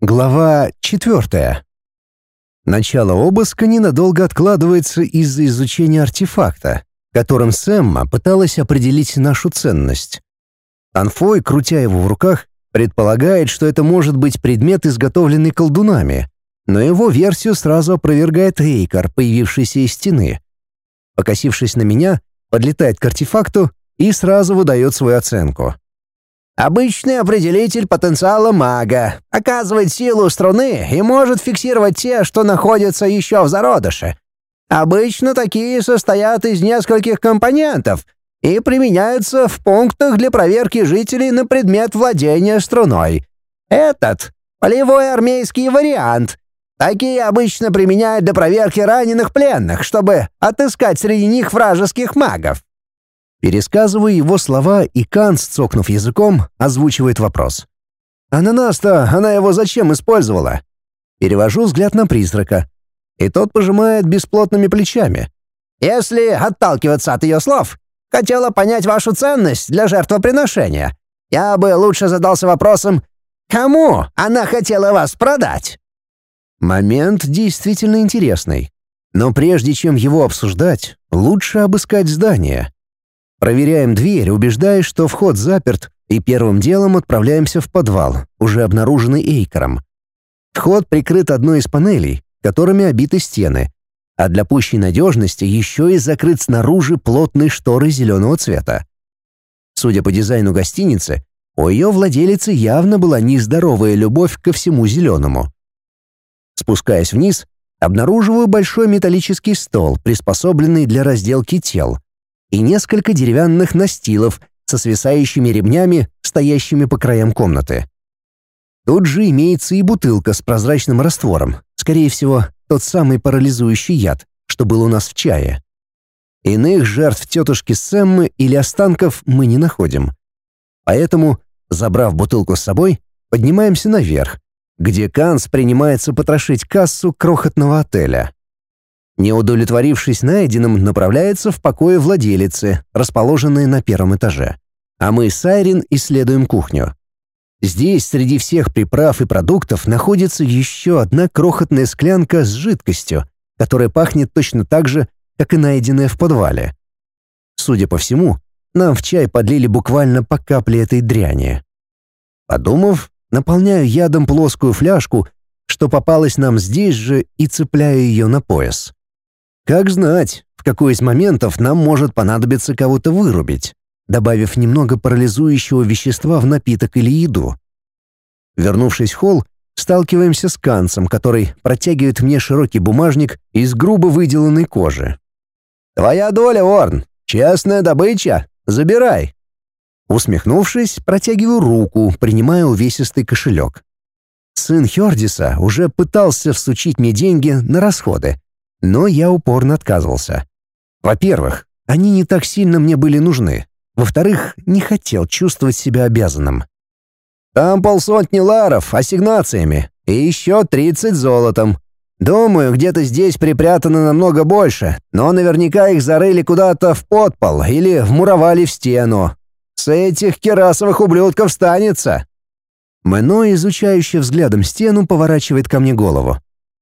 Глава четвертая. Начало обыска ненадолго откладывается из-за изучения артефакта, которым Сэмма пыталась определить нашу ценность. Анфой, крутя его в руках, предполагает, что это может быть предмет, изготовленный колдунами, но его версию сразу опровергает Эйкар, появившийся из стены. Покосившись на меня, подлетает к артефакту и сразу выдает свою оценку. Обычный определитель потенциала мага. Оказывает силу струны и может фиксировать те, что находятся еще в зародыше. Обычно такие состоят из нескольких компонентов и применяются в пунктах для проверки жителей на предмет владения струной. Этот — полевой армейский вариант. Такие обычно применяют для проверки раненых пленных, чтобы отыскать среди них вражеских магов. Пересказываю его слова, и Канц, цокнув языком, озвучивает вопрос. «Ананас-то, она его зачем использовала?» Перевожу взгляд на призрака. И тот пожимает бесплотными плечами. «Если отталкиваться от ее слов, хотела понять вашу ценность для жертвоприношения. Я бы лучше задался вопросом, кому она хотела вас продать?» Момент действительно интересный. Но прежде чем его обсуждать, лучше обыскать здание. Проверяем дверь, убеждаясь, что вход заперт, и первым делом отправляемся в подвал, уже обнаруженный Эйкером. Вход прикрыт одной из панелей, которыми обиты стены, а для пущей надежности еще и закрыт снаружи плотной шторой зеленого цвета. Судя по дизайну гостиницы, у ее владелицы явно была нездоровая любовь ко всему зеленому. Спускаясь вниз, обнаруживаю большой металлический стол, приспособленный для разделки тел — и несколько деревянных настилов со свисающими ремнями, стоящими по краям комнаты. Тут же имеется и бутылка с прозрачным раствором, скорее всего, тот самый парализующий яд, что был у нас в чае. Иных жертв тетушки Сэммы или останков мы не находим. Поэтому, забрав бутылку с собой, поднимаемся наверх, где Канс принимается потрошить кассу крохотного отеля. Не удовлетворившись найденным, направляется в покое владелицы, расположенные на первом этаже. А мы с Айрин исследуем кухню. Здесь среди всех приправ и продуктов находится еще одна крохотная склянка с жидкостью, которая пахнет точно так же, как и найденная в подвале. Судя по всему, нам в чай подлили буквально по капле этой дряни. Подумав, наполняю ядом плоскую фляжку, что попалась нам здесь же, и цепляю ее на пояс. Как знать, в какой из моментов нам может понадобиться кого-то вырубить, добавив немного парализующего вещества в напиток или еду. Вернувшись в холл, сталкиваемся с Канцем, который протягивает мне широкий бумажник из грубо выделанной кожи. «Твоя доля, Орн! Честная добыча! Забирай!» Усмехнувшись, протягиваю руку, принимая увесистый кошелек. Сын Хердиса уже пытался всучить мне деньги на расходы, но я упорно отказывался. Во-первых, они не так сильно мне были нужны. Во-вторых, не хотел чувствовать себя обязанным. Там полсотни ларов ассигнациями и еще тридцать золотом. Думаю, где-то здесь припрятано намного больше, но наверняка их зарыли куда-то в подпол или вмуровали в стену. С этих керасовых ублюдков станется. Мэно, изучающий взглядом стену, поворачивает ко мне голову.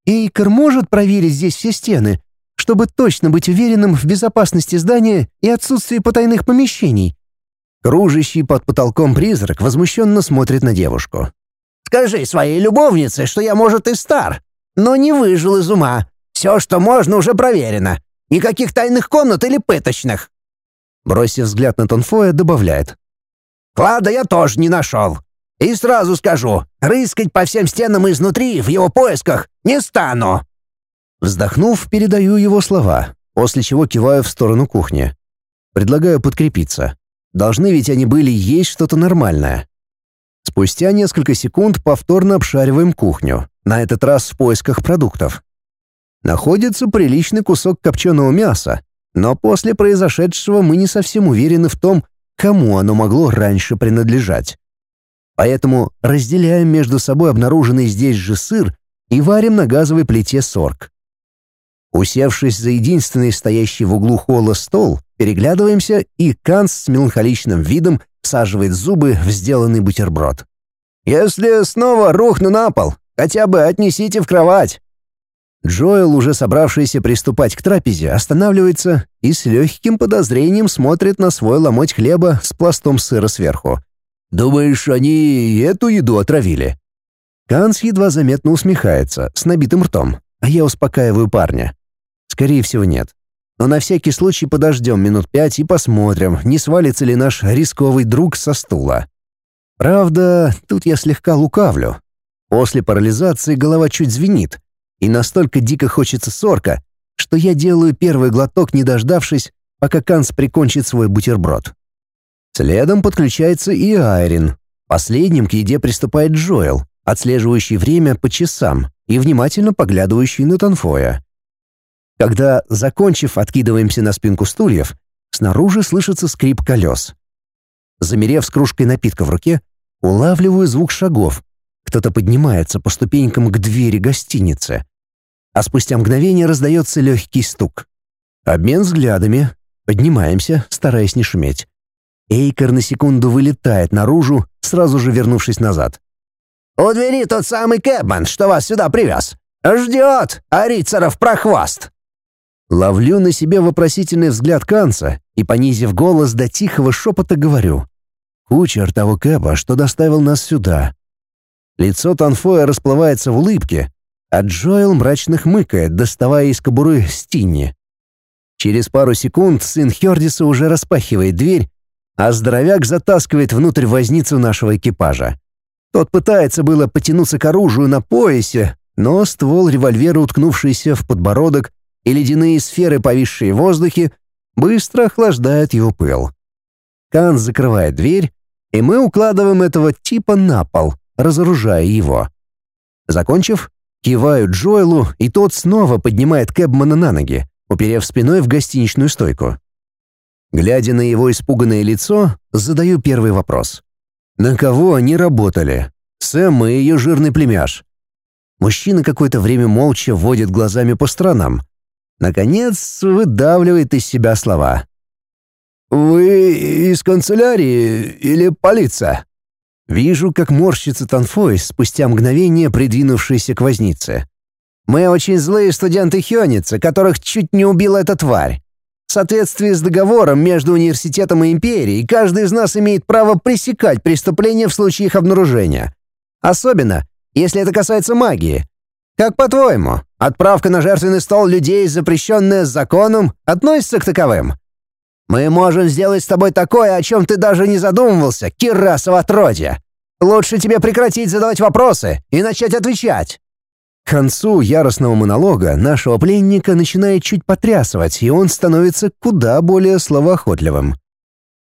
Эйкер может проверить здесь все стены, чтобы точно быть уверенным в безопасности здания и отсутствии потайных помещений. Кружащий под потолком призрак возмущенно смотрит на девушку. «Скажи своей любовнице, что я, может, и стар, но не выжил из ума. Все, что можно, уже проверено. Никаких тайных комнат или пыточных». Бросив взгляд на Тонфоя, добавляет. «Клада я тоже не нашел. И сразу скажу, рыскать по всем стенам изнутри в его поисках не стану!» Вздохнув, передаю его слова, после чего киваю в сторону кухни. Предлагаю подкрепиться. Должны ведь они были есть что-то нормальное. Спустя несколько секунд повторно обшариваем кухню, на этот раз в поисках продуктов. Находится приличный кусок копченого мяса, но после произошедшего мы не совсем уверены в том, кому оно могло раньше принадлежать. Поэтому разделяем между собой обнаруженный здесь же сыр и варим на газовой плите сорг. Усевшись за единственный стоящий в углу холла стол, переглядываемся, и Канс с меланхоличным видом всаживает зубы в сделанный бутерброд. «Если снова рухну на пол, Хотя бы отнесите в кровать». Джоэл, уже собравшийся приступать к трапезе, останавливается и с легким подозрением смотрит на свой ломоть хлеба с пластом сыра сверху. «Думаешь, они эту еду отравили?» Канс едва заметно усмехается, с набитым ртом, а я успокаиваю парня. Скорее всего, нет. Но на всякий случай подождем минут пять и посмотрим, не свалится ли наш рисковый друг со стула. Правда, тут я слегка лукавлю. После парализации голова чуть звенит, и настолько дико хочется сорка, что я делаю первый глоток, не дождавшись, пока Канс прикончит свой бутерброд. Следом подключается и Айрин. Последним к еде приступает Джоэл, отслеживающий время по часам и внимательно поглядывающий на Танфоя. Когда, закончив, откидываемся на спинку стульев, снаружи слышится скрип колес. Замерев с кружкой напитка в руке, улавливаю звук шагов. Кто-то поднимается по ступенькам к двери гостиницы. А спустя мгновение раздается легкий стук. Обмен взглядами. Поднимаемся, стараясь не шуметь. Эйкер на секунду вылетает наружу, сразу же вернувшись назад. «У двери тот самый Кэбман, что вас сюда привез. Ждет, а Рицаров прохвост!» Ловлю на себе вопросительный взгляд Канца и, понизив голос до тихого шепота, говорю. «Кучер того Кэба, что доставил нас сюда». Лицо Танфоя расплывается в улыбке, а Джоэл мрачно хмыкает, доставая из кобуры Стинни. Через пару секунд сын Хердиса уже распахивает дверь, а здоровяк затаскивает внутрь возницу нашего экипажа. Тот пытается было потянуться к оружию на поясе, но ствол револьвера, уткнувшийся в подбородок, и ледяные сферы, повисшие в воздухе, быстро охлаждают его пыл. Кан закрывает дверь, и мы укладываем этого типа на пол, разоружая его. Закончив, киваю Джоэлу, и тот снова поднимает Кэбмана на ноги, уперев спиной в гостиничную стойку. Глядя на его испуганное лицо, задаю первый вопрос. На кого они работали? Сэм и ее жирный племяш. Мужчина какое-то время молча водит глазами по сторонам, Наконец, выдавливает из себя слова. «Вы из канцелярии или полиция?» Вижу, как морщится Танфой, спустя мгновение придвинувшийся к вознице. «Мы очень злые студенты Хёница, которых чуть не убила эта тварь. В соответствии с договором между университетом и империей, каждый из нас имеет право пресекать преступления в случае их обнаружения. Особенно, если это касается магии. Как по-твоему, отправка на жертвенный стол людей, запрещенная законом, относится к таковым? Мы можем сделать с тобой такое, о чем ты даже не задумывался, Кирасово отродье. Лучше тебе прекратить задавать вопросы и начать отвечать». К концу яростного монолога нашего пленника начинает чуть потрясывать, и он становится куда более словоохотливым.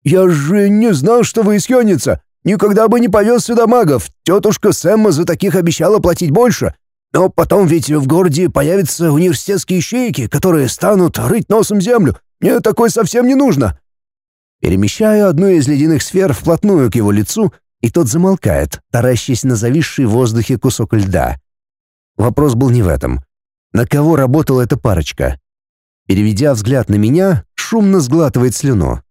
«Я же не знал, что вы из Хёница. Никогда бы не повез сюда магов. Тетушка Сэмма за таких обещала платить больше. Но потом ведь в городе появятся университетские щейки, которые станут рыть носом землю. Мне такое совсем не нужно». Перемещаю одну из ледяных сфер вплотную к его лицу, и тот замолкает, таращась на зависший в воздухе кусок льда. Вопрос был не в этом. На кого работала эта парочка? Переведя взгляд на меня, шумно сглатывает слюну.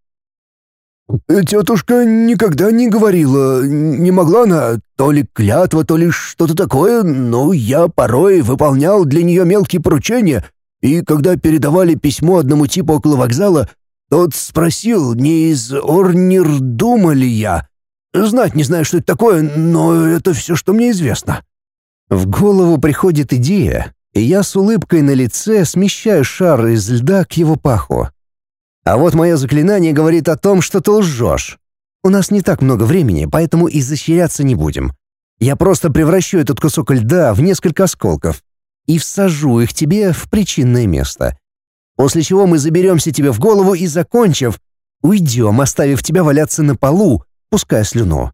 «Тетушка никогда не говорила, не могла она, то ли клятва, то ли что-то такое, но я порой выполнял для нее мелкие поручения, и когда передавали письмо одному типу около вокзала, тот спросил, не из Орнирдума ли я. Знать не знаю, что это такое, но это все, что мне известно». В голову приходит идея, и я с улыбкой на лице смещаю шар из льда к его паху. А вот мое заклинание говорит о том, что ты лжешь. У нас не так много времени, поэтому изощряться не будем. Я просто превращу этот кусок льда в несколько осколков и всажу их тебе в причинное место. После чего мы заберемся тебе в голову и, закончив, уйдем, оставив тебя валяться на полу, пуская слюну.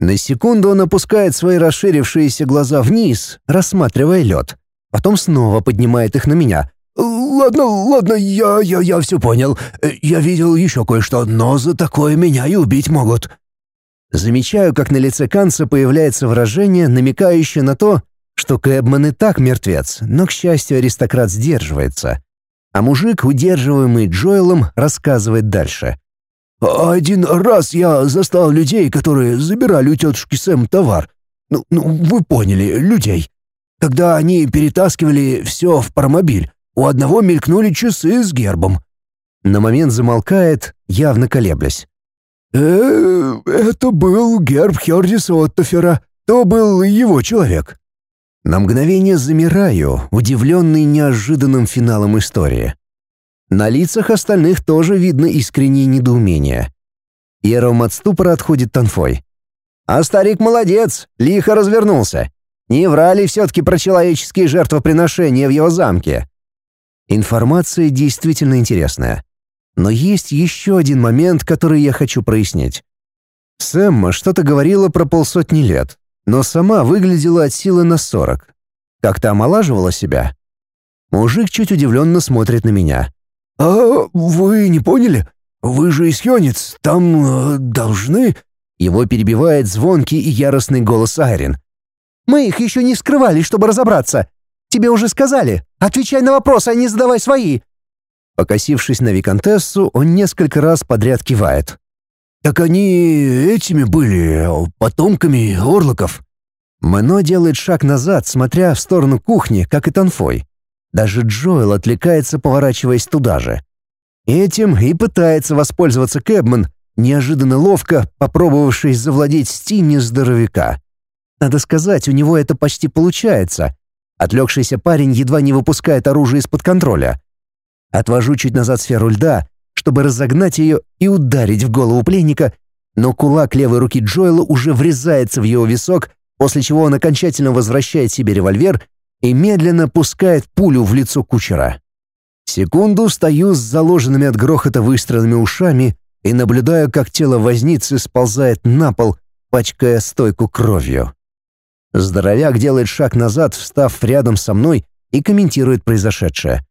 На секунду он опускает свои расширившиеся глаза вниз, рассматривая лед. Потом снова поднимает их на меня, «Ладно, ладно, я, я, я все понял. Я видел еще кое-что, но за такое меня и убить могут». Замечаю, как на лице Канца появляется выражение, намекающее на то, что Кэбман и так мертвец, но, к счастью, аристократ сдерживается. А мужик, удерживаемый Джоэлом, рассказывает дальше. «Один раз я застал людей, которые забирали у тетушки Сэм товар. Ну, ну, вы поняли, людей. Когда они перетаскивали все в паромобиль, у одного мелькнули часы с гербом. На момент замолкает, явно колеблясь. «Э, это был герб Хердиса Оттофера. То был его человек». На мгновение замираю, удивленный неожиданным финалом истории. На лицах остальных тоже видно искреннее недоумение. Первым от ступора отходит Танфой. А старик молодец, лихо развернулся. Не врали все-таки про человеческие жертвоприношения в его замке. Информация действительно интересная. Но есть еще один момент, который я хочу прояснить. Сэмма что-то говорила про полсотни лет, но сама выглядела от силы на сорок. Как-то омолаживала себя. Мужик чуть удивленно смотрит на меня. «А вы не поняли? Вы же из Хёнец, там э, должны...» Его перебивает звонкий и яростный голос Айрин. «Мы их еще не скрывали, чтобы разобраться. Тебе уже сказали. Отвечай на вопросы, а не задавай свои. Покосившись на виконтессу, он несколько раз подряд кивает. «Так они этими были, потомками орлоков». Мэно делает шаг назад, смотря в сторону кухни, как и Танфой. Даже Джоэл отвлекается, поворачиваясь туда же. Этим и пытается воспользоваться Кэбман, неожиданно ловко попробовавший завладеть Стинни здоровяка. Надо сказать, у него это почти получается. Отвлекшийся парень едва не выпускает оружие из-под контроля. Отвожу чуть назад сферу льда, чтобы разогнать ее и ударить в голову пленника, но кулак левой руки Джоэла уже врезается в его висок, после чего он окончательно возвращает себе револьвер и медленно пускает пулю в лицо кучера. Секунду стою с заложенными от грохота выстрелами ушами и наблюдаю, как тело возницы сползает на пол, пачкая стойку кровью. Здоровяк делает шаг назад, встав рядом со мной и комментирует произошедшее.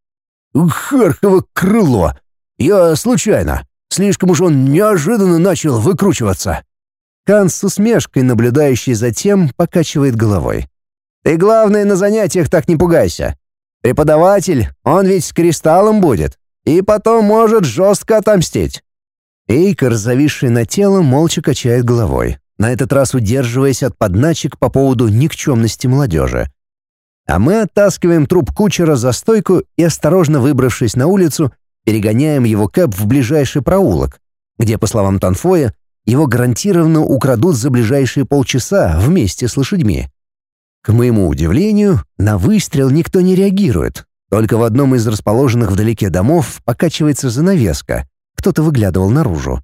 «Харково крыло! Я случайно. Слишком уж он неожиданно начал выкручиваться». Кан с усмешкой, наблюдающий за тем, покачивает головой. «Ты, главное, на занятиях так не пугайся. Преподаватель, он ведь с кристаллом будет, и потом может жестко отомстить». Эйкер, зависший на тело, молча качает головой, на этот раз удерживаясь от подначек по поводу никчемности молодежи. А мы оттаскиваем труп кучера за стойку и, осторожно выбравшись на улицу, перегоняем его кэп в ближайший проулок, где, по словам Танфоя, его гарантированно украдут за ближайшие полчаса вместе с лошадьми. К моему удивлению, на выстрел никто не реагирует. Только в одном из расположенных вдалеке домов покачивается занавеска. Кто-то выглядывал наружу.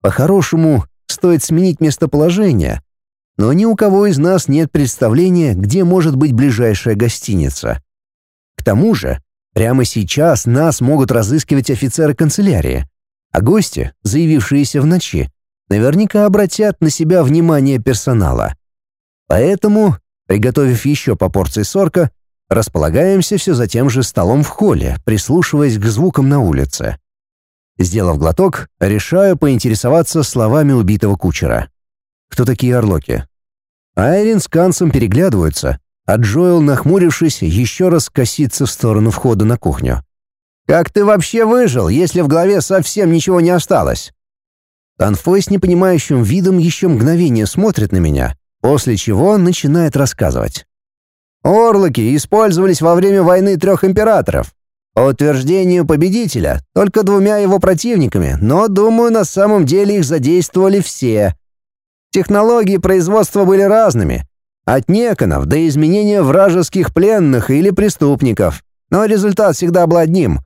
По-хорошему, стоит сменить местоположение, но ни у кого из нас нет представления, где может быть ближайшая гостиница. К тому же, прямо сейчас нас могут разыскивать офицеры канцелярии, а гости, заявившиеся в ночи, наверняка обратят на себя внимание персонала. Поэтому, приготовив еще по порции сорка, располагаемся все за тем же столом в холле, прислушиваясь к звукам на улице. Сделав глоток, решаю поинтересоваться словами убитого кучера. Кто такие орлоки? Айрин с Кансом переглядываются, а Джоэл, нахмурившись, еще раз косится в сторону входа на кухню. «Как ты вообще выжил, если в голове совсем ничего не осталось?» Танфой с непонимающим видом еще мгновение смотрит на меня, после чего начинает рассказывать. «Орлоки использовались во время войны трех императоров. По утверждению победителя, только двумя его противниками, но, думаю, на самом деле их задействовали все. Технологии производства были разными. От неконов до изменения вражеских пленных или преступников. Но результат всегда был одним.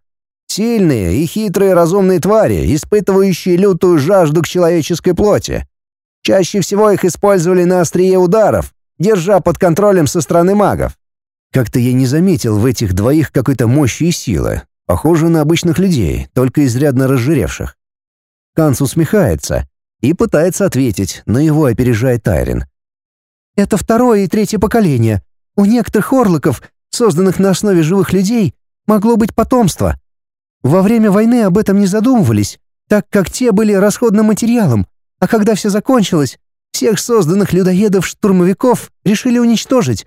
Сильные и хитрые разумные твари, испытывающие лютую жажду к человеческой плоти. Чаще всего их использовали на острие ударов, держа под контролем со стороны магов. Как-то я не заметил в этих двоих какой-то мощи и силы. Похоже на обычных людей, только изрядно разжиревших. Канц усмехается, и пытается ответить, но его опережает Тайрин. «Это второе и третье поколение. У некоторых орлоков, созданных на основе живых людей, могло быть потомство. Во время войны об этом не задумывались, так как те были расходным материалом, а когда все закончилось, всех созданных людоедов-штурмовиков решили уничтожить.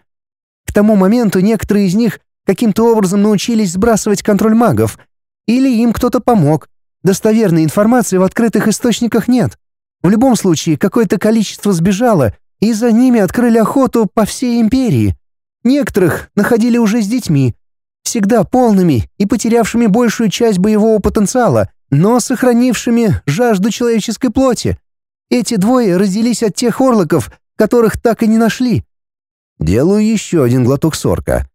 К тому моменту некоторые из них каким-то образом научились сбрасывать контроль магов, или им кто-то помог. Достоверной информации в открытых источниках нет. В любом случае, какое-то количество сбежало, и за ними открыли охоту по всей империи. Некоторых находили уже с детьми, всегда полными и потерявшими большую часть боевого потенциала, но сохранившими жажду человеческой плоти. Эти двое родились от тех орлоков, которых так и не нашли. Делаю еще один глоток сорка.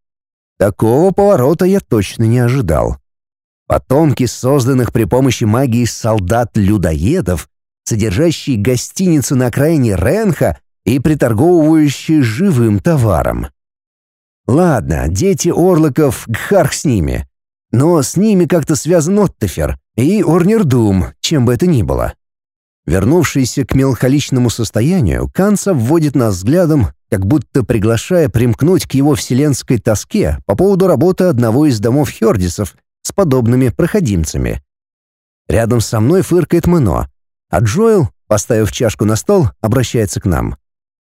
Такого поворота я точно не ожидал. Потомки созданных при помощи магии солдат-людоедов, содержащие гостиницу на окраине Ренха и приторговывающие живым товаром. Ладно, дети Орлоков, Гхарх с ними. Но с ними как-то связан Оттефер и Орнердум, чем бы это ни было. Вернувшийся к меланхоличному состоянию, Канца вводит нас взглядом, как будто приглашая примкнуть к его вселенской тоске по поводу работы одного из домов Хердисов с подобными проходимцами. Рядом со мной фыркает Мэно, а Джоэл, поставив чашку на стол, обращается к нам.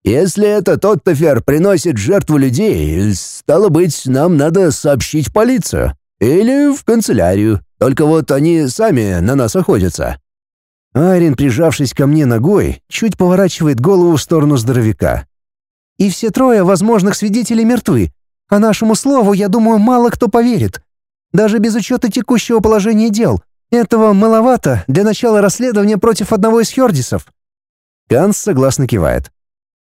«Если это тот Тофер приносит жертву людей, стало быть, нам надо сообщить полицию. Или в канцелярию. Только вот они сами на нас охотятся». Айрин, прижавшись ко мне ногой, чуть поворачивает голову в сторону здоровяка. «И все трое возможных свидетелей мертвы. А нашему слову, я думаю, мало кто поверит. Даже без учета текущего положения дел. Этого маловато для начала расследования против одного из Хердисов». Ганс согласно кивает.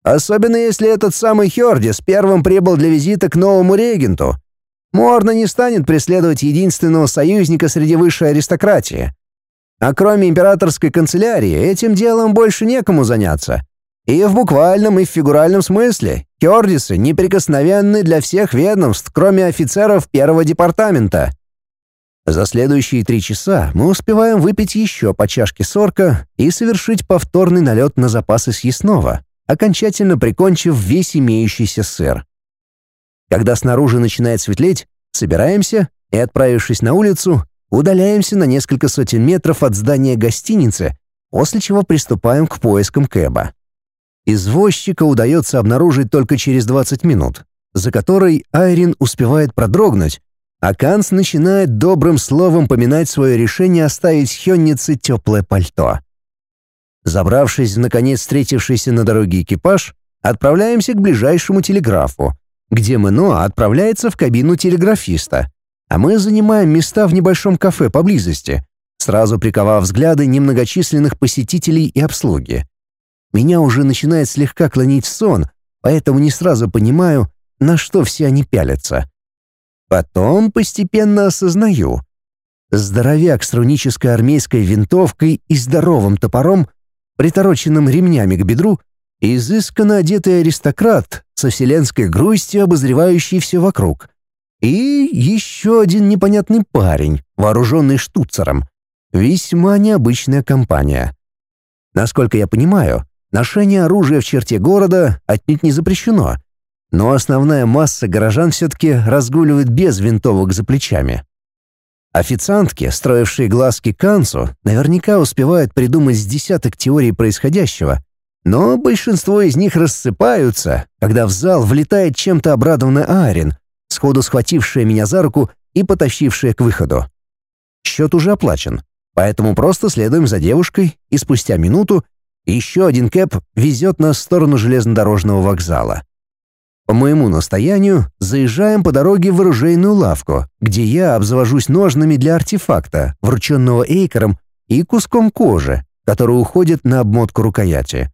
«Особенно если этот самый Хердис первым прибыл для визита к новому регенту. Морна не станет преследовать единственного союзника среди высшей аристократии. А кроме императорской канцелярии, этим делом больше некому заняться. И в буквальном, и в фигуральном смысле Хердисы неприкосновенны для всех ведомств, кроме офицеров первого департамента. За следующие три часа мы успеваем выпить еще по чашке сорка и совершить повторный налет на запасы съестного, окончательно прикончив весь имеющийся сыр. Когда снаружи начинает светлеть, собираемся и, отправившись на улицу, удаляемся на несколько сотен метров от здания гостиницы, после чего приступаем к поискам Кэба. Извозчика удается обнаружить только через 20 минут, за которой Айрин успевает продрогнуть, а Канс начинает добрым словом поминать свое решение оставить Хённице теплое пальто. Забравшись в наконец встретившийся на дороге экипаж, отправляемся к ближайшему телеграфу, где Мэно отправляется в кабину телеграфиста, а мы занимаем места в небольшом кафе поблизости, сразу приковав взгляды немногочисленных посетителей и обслуги. Меня уже начинает слегка клонить в сон, поэтому не сразу понимаю, на что все они пялятся. Потом постепенно осознаю. Здоровяк с рунической армейской винтовкой и здоровым топором, притороченным ремнями к бедру, изысканно одетый аристократ со вселенской грустью, обозревающий все вокруг. И еще один непонятный парень, вооруженный штуцером. Весьма необычная компания. Насколько я понимаю, ношение оружия в черте города отнюдь не запрещено — но основная масса горожан все-таки разгуливает без винтовок за плечами. Официантки, строившие глазки Кансу, наверняка успевают придумать с десяток теорий происходящего, но большинство из них рассыпаются, когда в зал влетает чем-то обрадованный Арин, сходу схватившая меня за руку и потащившая к выходу. Счет уже оплачен, поэтому просто следуем за девушкой, и спустя минуту еще один кэп везет нас в сторону железнодорожного вокзала. По моему настоянию, заезжаем по дороге в оружейную лавку, где я обзавожусь ножными для артефакта, врученного Эйкером, и куском кожи, который уходит на обмотку рукояти.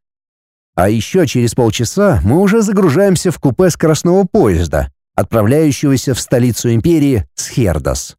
А еще через полчаса мы уже загружаемся в купе скоростного поезда, отправляющегося в столицу империи Схердос.